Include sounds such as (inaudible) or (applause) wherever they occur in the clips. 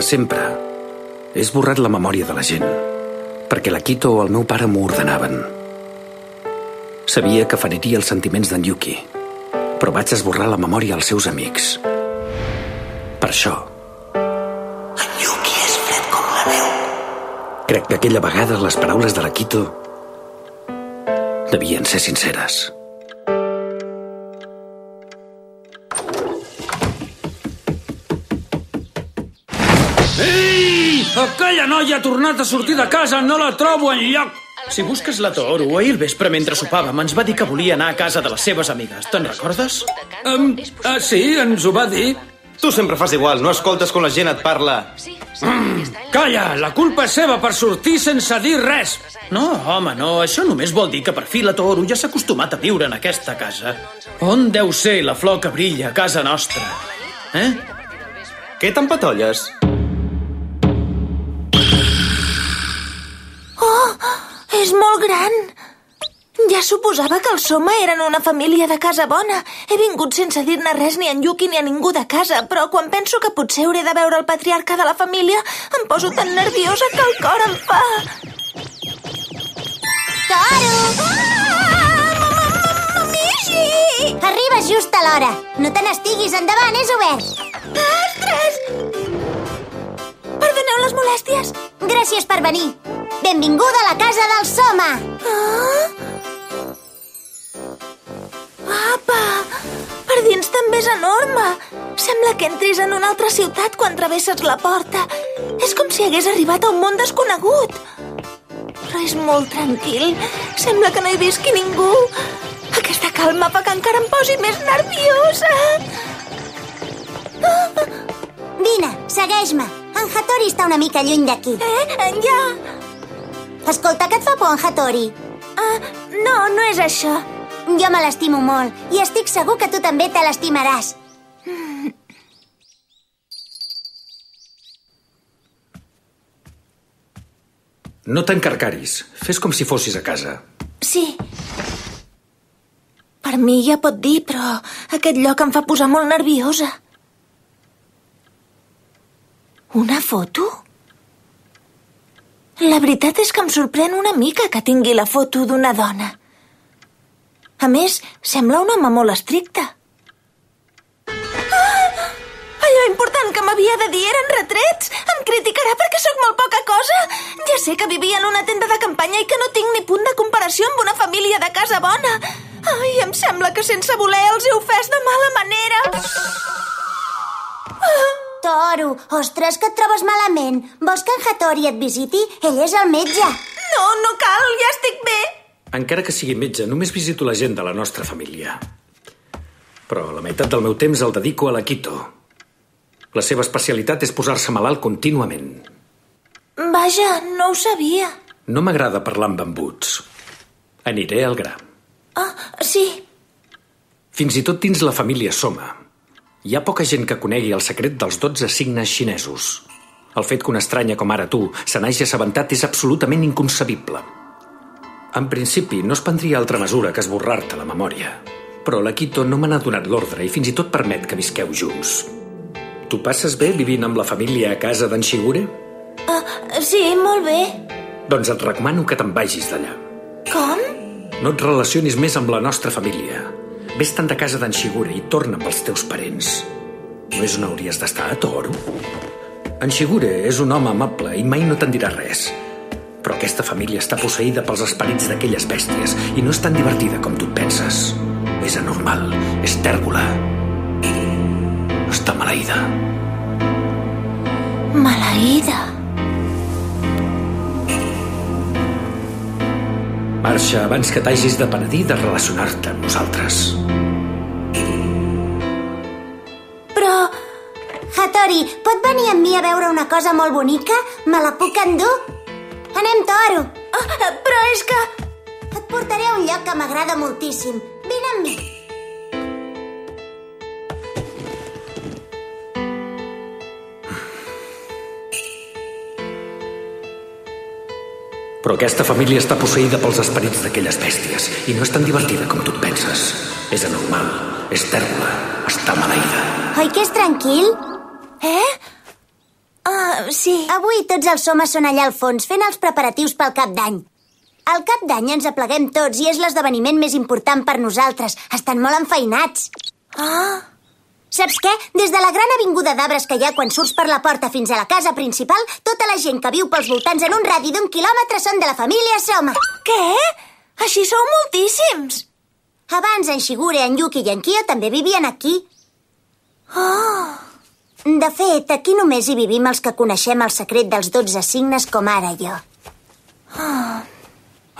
De sempre. He esborrat la memòria de la gent, perquè la Quito o el meu pare m'ho ordenaven. Sabia que feriria els sentiments d'en Yuki, però vaig esborrar la memòria als seus amics. Per això, En Yuki és fred com la neu. crec que aquella vegada les paraules de la Quito devien ser sinceres. Aquella noia ha tornat a sortir de casa, no la trobo en lloc. Si busques la Toru, ahir al vespre mentre sopàvem ens va dir que volia anar a casa de les seves amigues. Te'n recordes? Um, ah, sí, ens ho va dir. Tu sempre fas igual, no escoltes quan la gent et parla. Calla, la culpa és seva per sortir sense dir res. No, home, no. Això només vol dir que per fi la Toru ja s'ha acostumat a viure en aquesta casa. On deu ser la flor que brilla a casa nostra? Eh? Què t'empatolles? És molt gran. Ja suposava que els Soma eren una família de casa bona. He vingut sense dir-ne res ni a en Yuki ni a ningú de casa, però quan penso que potser hauré de veure el patriarca de la família, em poso tan nerviosa que el cor em fa... Toro! Mishi! Arribes just a l'hora. No te n'estiguis, endavant, és obert. Ostres! Perdoneu les molèsties. Gràcies per venir. Benvinguda a la casa del Soma. Ah? Apa! Per dins també és enorme. Sembla que entris en una altra ciutat quan travesses la porta. És com si hagués arribat a un món desconegut. Però és molt tranquil. Sembla que no hi visqui ningú. Aquesta calma fa que encara em posi més nerviosa. Vine, segueix-me. En Hattori està una mica lluny d'aquí. Eh? Ja... Escolta, que et fa por en Hattori? Ah, no, no és això. Jo me l'estimo molt i estic segur que tu també te l'estimaràs. No t'encarcaris. Fes com si fossis a casa. Sí. Per mi ja pot dir, però aquest lloc em fa posar molt nerviosa. Una foto? La veritat és que em sorprèn una mica que tingui la foto d'una dona. A més, sembla un home molt estricte. Ah! Allò important que m'havia de dir eren retrets. Em criticarà perquè sóc molt poca cosa. Ja sé que vivia en una tenda de campanya i que no tinc ni punt de comparació amb una família de casa bona. Ai, em sembla que sense voler els he ofès de mala manera. Toro, ostres, que et trobes malament. Vols que en Hattori et visiti? Ell és el metge. No, no cal, ja estic bé. Encara que sigui metge, només visito la gent de la nostra família. Però la meitat del meu temps el dedico a la Quito. La seva especialitat és posar-se malalt contínuament. Vaja, no ho sabia. No m'agrada parlar amb embuts. Aniré al gra. Ah, sí. Fins i tot dins la família Soma. Hi ha poca gent que conegui el secret dels 12 signes xinesos. El fet que una estranya com ara tu se n'hagi assabentat és absolutament inconcebible. En principi, no es prendria altra mesura que esborrar-te la memòria. Però la Quito no me n'ha donat l'ordre i fins i tot permet que visqueu junts. Tu passes bé vivint amb la família a casa d'en Shigure? Ah, sí, molt bé. Doncs et recomano que te'n vagis d'allà. Com? No et relacionis més amb la nostra família. Ves-te'n de casa d'en i torna amb els teus parents. No és on hauries d'estar, a Toro? En Shigure és un home amable i mai no te'n dirà res. Però aquesta família està posseïda pels esperits d'aquelles bèsties i no és tan divertida com tu et penses. És anormal, és tèrgola. Està maleïda. Maleïda. Marxa abans que t'hagis de penedir de relacionar-te amb nosaltres. Però... Hattori, pot venir amb mi a veure una cosa molt bonica? Me la puc endur? Anem, Toro. Ah, però és que... Et portaré a un lloc que m'agrada moltíssim. Vine amb mi. Però aquesta família està posseïda pels esperits d'aquelles bèsties i no és tan divertida com tu et penses. És anormal, és tèrbola, està maleïda. Oi que és tranquil? Eh? Ah, Uh, sí. Avui tots els somes són allà al fons, fent els preparatius pel cap d'any. Al cap d'any ens apleguem tots i és l'esdeveniment més important per nosaltres. Estan molt enfeinats. Ah, Saps què? Des de la gran avinguda d'arbres que hi ha quan surts per la porta fins a la casa principal, tota la gent que viu pels voltants en un radi d'un quilòmetre són de la família Soma. què? Així sou moltíssims. Abans en Shigure, en Yuki i en Kyo també vivien aquí. Oh, De fet, aquí només hi vivim els que coneixem el secret dels 12 signes com ara jo.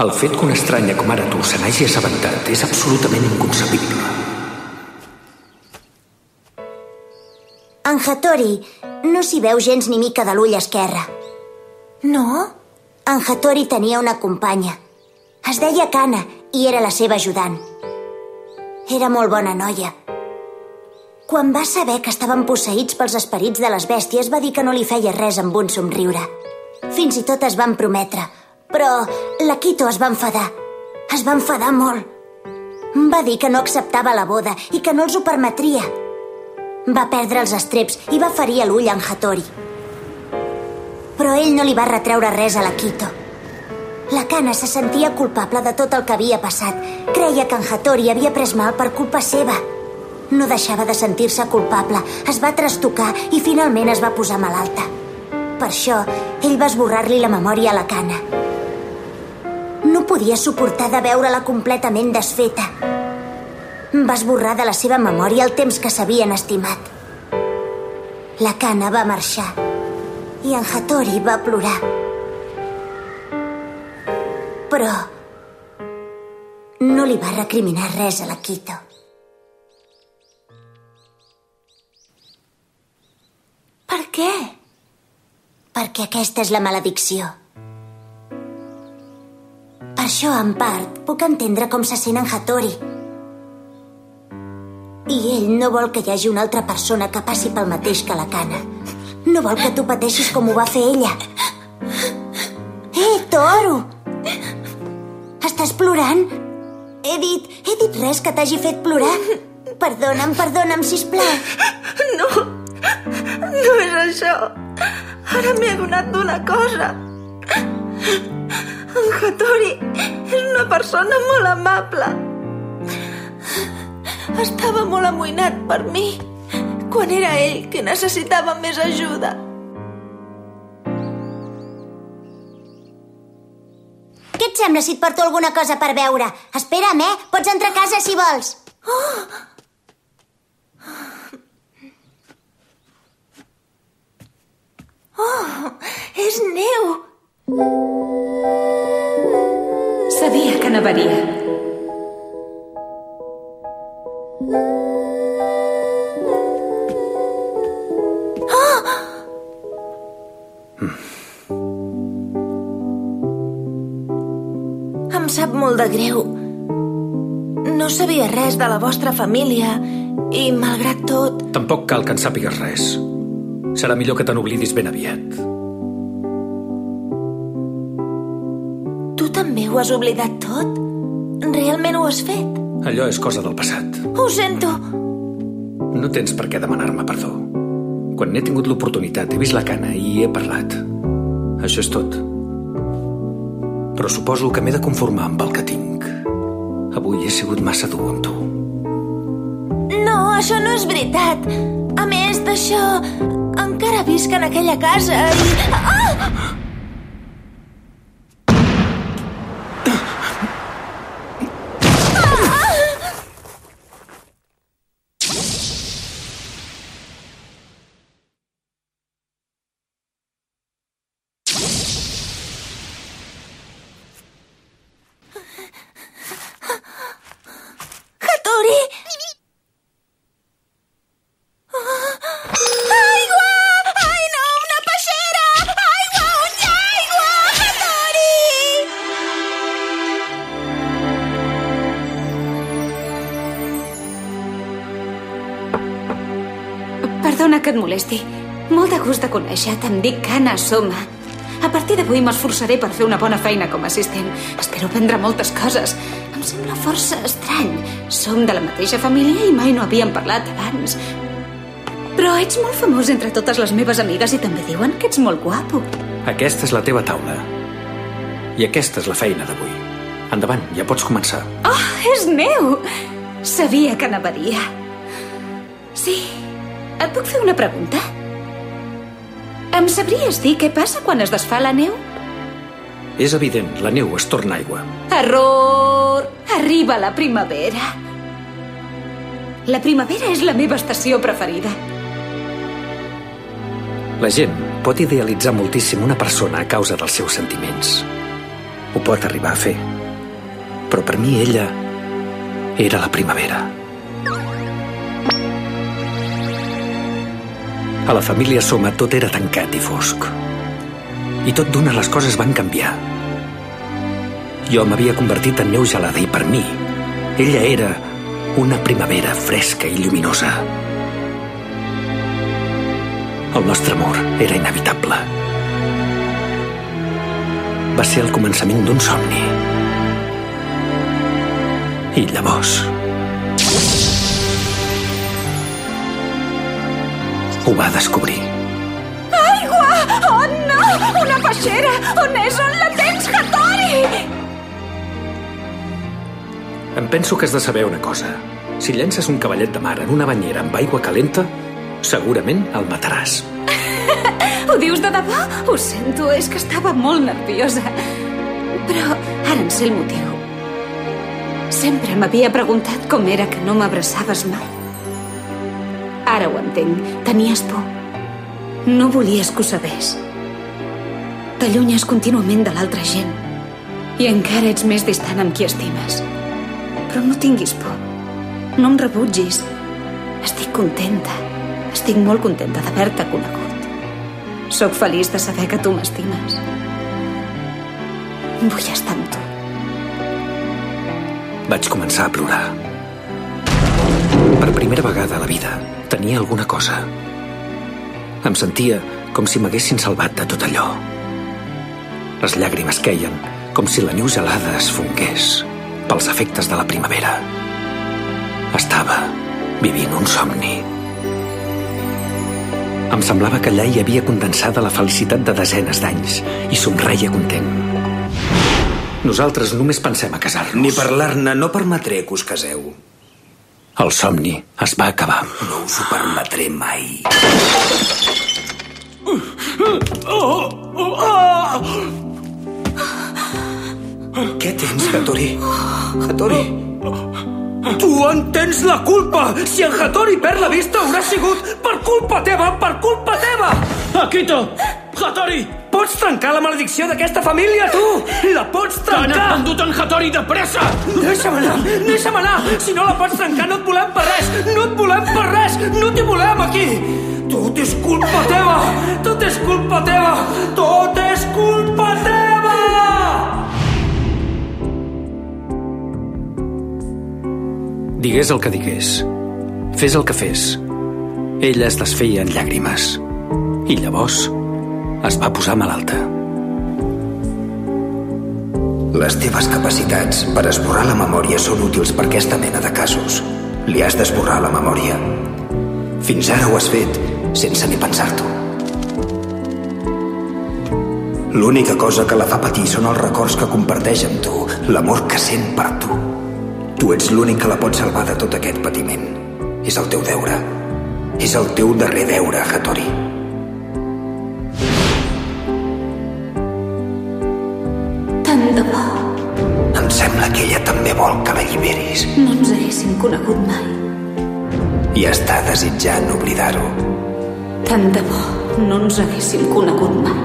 El fet que una estranya com ara tu se n'hagi assabentat és absolutament inconcebible. En Hattori no s'hi veu gens ni mica de l'ull esquerre. no? En Hattori tenia una companya. Es deia Kana i era la seva ajudant. Era molt bona noia. Quan va saber que estaven posseïts pels esperits de les bèsties, va dir que no li feia res amb un somriure. Fins i tot es van prometre, però la Quito es va enfadar. Es va enfadar molt. Va dir que no acceptava la boda i que no els ho permetria. Va perdre els estreps i va ferir l'ull en Hattori. Però ell no li va retreure res a la Quito. La Kana se sentia culpable de tot el que havia passat. Creia que en Hattori havia pres mal per culpa seva. No deixava de sentir-se culpable, es va trastocar i finalment es va posar malalta. Per això, ell va esborrar-li la memòria a la Kana. No podia suportar de veure-la completament desfeta. Va esborrar de la seva memòria el temps que s'havien estimat. La Kana va marxar i en Hattori va plorar. Però no li va recriminar res a la Quito. Per què? Perquè aquesta és la maledicció. Per això, en part, puc entendre com se sent en Hattori. I ell no vol que hi hagi una altra persona que passi pel mateix que la Kana. No vol que tu pateixis com ho va fer ella. Eh, Toro! Estàs plorant? He dit, he dit res que t'hagi fet plorar? Perdona'm, perdona'm, sisplau. No, no és això. Ara m'he adonat d'una cosa. En Hattori és una persona molt amable. Estava molt amoïnat per mi quan era ell que necessitava més ajuda. Què et sembla si et porto alguna cosa per beure? Espera'm, eh? Pots entrar a casa si vols. És neu! Sabia que nevaria. De greu. No sabia res de la vostra família i, malgrat tot, Tampoc cal que en sàpigues res. Serà millor que te n'oblidis ben aviat. tu també ho has oblidat tot? Realment ho has fet? Allò és cosa del passat. Ho sento. No tens per què demanar-me perdó. Quan n'he tingut l'oportunitat, he vist la cana i he parlat. Això és tot. Però suposo que m'he de conformar amb el que tinc. Avui he sigut massa dur amb tu. No, això no és veritat. A més d'això, encara visc en aquella casa i... Ah! Perdona que et molesti. Molt de gust de conèixer-te. Em dic Kana Soma. A partir d'avui m'esforçaré per fer una bona feina com a assistent. Espero aprendre moltes coses. Em sembla força estrany. Som de la mateixa família i mai no havíem parlat abans. Però ets molt famós entre totes les meves amigues i també diuen que ets molt guapo. Aquesta és la teva taula. I aquesta és la feina d'avui. Endavant, ja pots començar. Oh, és meu! Sabia que nevaria. Sí, et puc fer una pregunta? Em sabries dir què passa quan es desfà la neu? És evident, la neu es torna aigua. Error! Arriba la primavera. La primavera és la meva estació preferida. La gent pot idealitzar moltíssim una persona a causa dels seus sentiments. Ho pot arribar a fer. Però per mi ella era la primavera. A la família Soma tot era tancat i fosc. I tot d'una les coses van canviar. Jo m'havia convertit en neu gelada i per mi ella era una primavera fresca i lluminosa. El nostre amor era inevitable. Va ser el començament d'un somni. I llavors... Ho va descobrir. Aigua! Oh, no! Una peixera! On és? On la tens, Hattori? Em penso que has de saber una cosa. Si llences un cavallet de mar en una banyera amb aigua calenta, segurament el mataràs. (laughs) Ho dius de debò? Ho sento, és que estava molt nerviosa. Però ara en sé el motiu. Sempre m'havia preguntat com era que no m'abraçaves mai. Ara ho entenc. Tenies por. No volies que ho sabés. T'allunyes contínuament de l'altra gent. I encara ets més distant amb qui estimes. Però no tinguis por. No em rebutgis. Estic contenta. Estic molt contenta d'haver-te conegut. Soc feliç de saber que tu m'estimes. Vull estar amb tu. Vaig començar a plorar. Per primera vegada a la vida tenia alguna cosa. Em sentia com si m'haguessin salvat de tot allò. Les llàgrimes queien com si la neu gelada es fongués pels efectes de la primavera. Estava vivint un somni. Em semblava que allà hi havia condensada la felicitat de desenes d'anys i somreia content. Nosaltres només pensem a casar-nos. Ni parlar-ne, no permetré que us caseu. El somni es va acabar. No us ho permetré mai. Què tens, Hattori? Hattori? Tu en tens la culpa! Si en Hattori perd la vista haurà sigut per culpa teva, per culpa teva! Akito! Hattori! Pots trencar la maledicció d'aquesta família, tu! La pots T'han trencar! endut en Hattori de pressa! Deixa'm anar! Deixa'm anar! Si no la pots trencar, no et volem per res! No et volem per res! No t'hi volem aquí! Tot és culpa teva! Tot és culpa teva! Tot és culpa teva! Digués el que digués. Fes el que fes. Ella es desfeia en llàgrimes. I llavors es va posar malalta. Les teves capacitats per esborrar la memòria són útils per aquesta mena de casos. Li has d'esborrar la memòria. Fins ara ho has fet sense ni pensar-t'ho. L'única cosa que la fa patir són els records que comparteix amb tu, l'amor que sent per tu. Tu ets l'únic que la pot salvar de tot aquest patiment. És el teu deure. És el teu darrer deure, Hattori. Tant de bo Em sembla que ella també vol que l'alliberis no ens haguéssim conegut mai. i està desitjant oblidar-ho. Tant de bo no ens haguéssim conegut mai.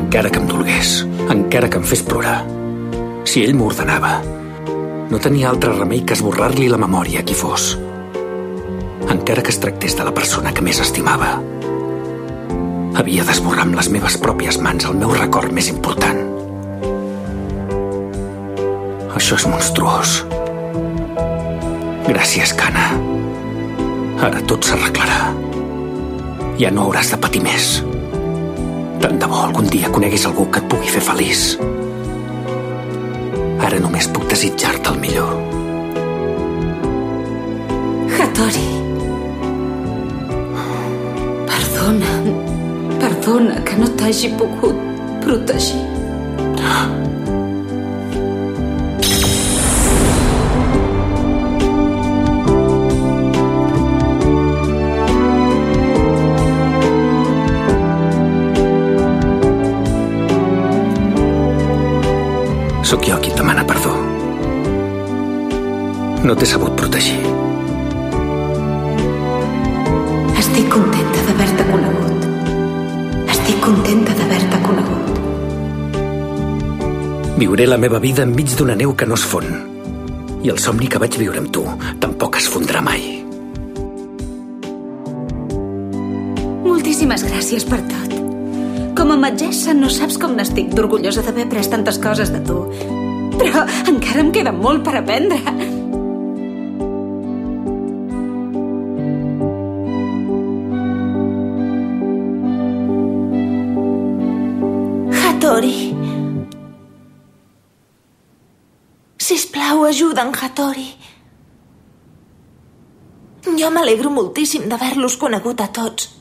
Encara que em dolgués, encara que em fes plorar. Si ell m'ordenava, no tenia altre remei que esborrar-li la memòria a qui fos. Encara que es tractés de la persona que més estimava. Havia d'esborrar amb les meves pròpies mans el meu record més important. Això és monstruós. Gràcies, Cana. Ara tot s'arreglarà. Ja no hauràs de patir més. Tant de bo algun dia coneguis algú que et pugui fer feliç. Ara només puc desitjar-te el millor. Hattori. Perdona, perdona que no t'hagi pogut protegir. Sóc jo qui et demana perdó. No t'he sabut protegir. Estic contenta d'haver-te conegut. Estic contenta d'haver-te conegut. Viuré la meva vida enmig d'una neu que no es fon. I el somni que vaig viure amb tu tampoc es fondrà mai. Moltíssimes gràcies per tot. Com a metgessa no saps com n'estic d'orgullosa d'haver pres tantes coses de tu. Però encara em queda molt per aprendre. Hattori. Sisplau, en Hattori. Jo m'alegro moltíssim d'haver-los conegut a tots.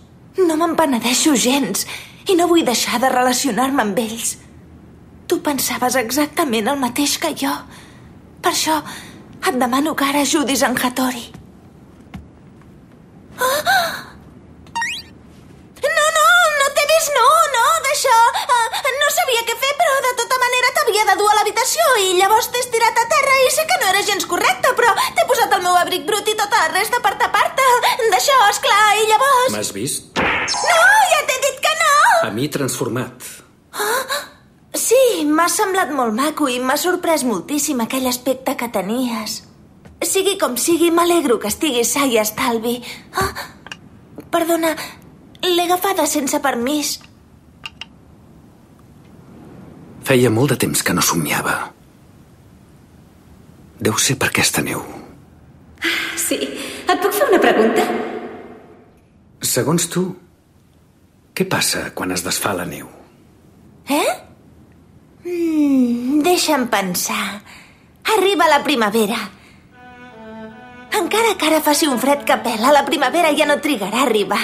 No me'n penedeixo gens i no vull deixar de relacionar-me amb ells. Tu pensaves exactament el mateix que jo. Per això et demano que ara ajudis en Hattori. Ah! No, no, no temis, no, no, d'això. Uh, no sabia què fer, però de tota manera t'havia de dur a l'habitació i llavors t'he estirat a terra i sé que no era gens correcte, però t'he posat el meu abric brut i tota la resta per tapar-te. D'això, esclar, i llavors... M'has vist? No, ja t'he dit! A mi transformat. Sí, m'ha semblat molt maco i m'ha sorprès moltíssim aquell aspecte que tenies. Sigui com sigui, m'alegro que estiguis sa i estalvi. Ah, perdona, l'he agafada sense permís. Feia molt de temps que no somiava. Deu ser per aquesta neu. Sí. Et puc fer una pregunta? Segons tu, què passa quan es desfà la neu? Eh? Mm, deixa'm pensar. Arriba la primavera. Encara que ara faci un fred que pela, la primavera ja no trigarà a arribar.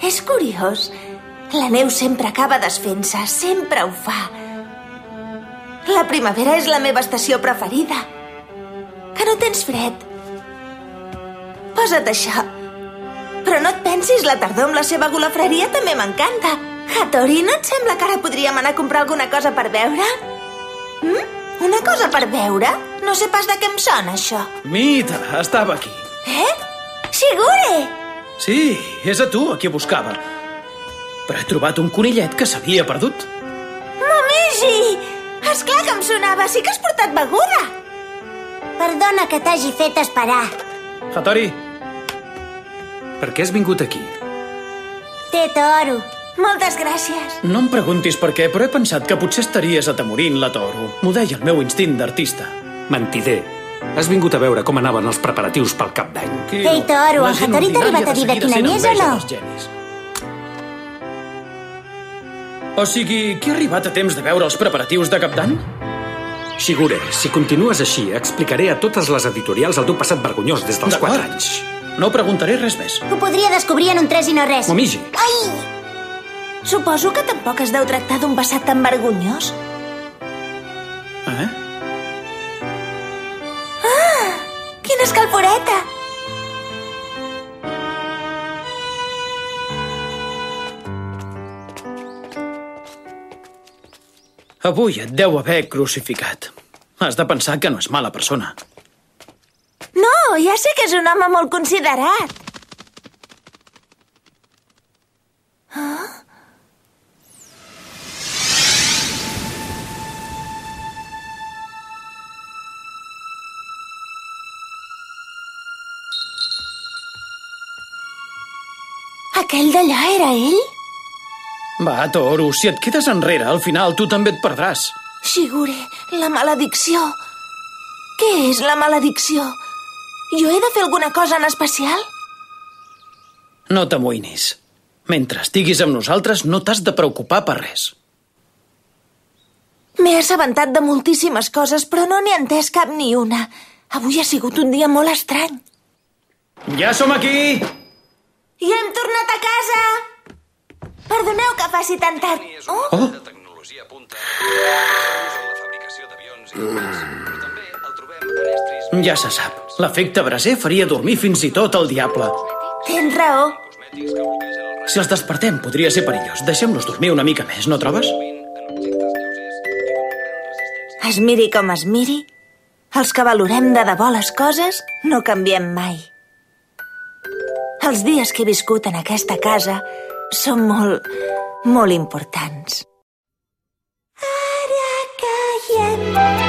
És curiós. La neu sempre acaba desfent-se, sempre ho fa. La primavera és la meva estació preferida. Que no tens fred? Posa't això. Però no et pensis, la tardor amb la seva golafreria també m'encanta. Hattori, no et sembla que ara podríem anar a comprar alguna cosa per beure? Mm? Una cosa per beure? No sé pas de què em sona, això. Mita, estava aquí. Eh? Shigure! Sí, és a tu a qui buscava. Però he trobat un conillet que s'havia perdut. Momiji! Esclar que em sonava, sí que has portat beguda. Perdona que t'hagi fet esperar. Hattori, Per què has vingut aquí? Té toro. Moltes gràcies. no em preguntis per què, però he pensat que potser estaries atemorint la Toro. M'ho deia el meu instint d'artista. Mentider. Has vingut a veure com anaven els preparatius pel cap d'any. Ei, Toro, La en gent Hattori t'ha arribat a dir de seguida quin sent any és o no? O sigui, qui ha arribat a temps de veure els preparatius de cap d'any? Shigure, si continues així, explicaré a totes les editorials el teu passat vergonyós des dels D'acord. 4 anys. No preguntaré res més. Ho podria descobrir en un tres i no res. Momiji, Ai! Suposo que tampoc es deu tractar d'un passat tan vergonyós. Eh? Quina escalforeta! Avui et deu haver crucificat. Has de pensar que no és mala persona. No, ja sé que és un home molt considerat. Aquell d'allà era ell? Va, Toro, si et quedes enrere, al final tu també et perdràs. Shigure, la maledicció. Què és la maledicció? Jo he de fer alguna cosa en especial? No t'amoïnis. Mentre estiguis amb nosaltres, no t'has de preocupar per res. M'he assabentat de moltíssimes coses, però no n'he entès cap ni una. Avui ha sigut un dia molt estrany. Ja som aquí! I hem tornat a casa! Perdoneu que faci tan tard. Oh, Oh, ja se sap. L'efecte braser faria dormir fins i tot el diable. tens raó. Si els despertem, podria ser perillós. Deixem-los dormir una mica més, no trobes? Es miri com es miri, els que valorem de debò les coses no canviem mai. Els dies que he viscut en aquesta casa són molt, molt importants. Ara que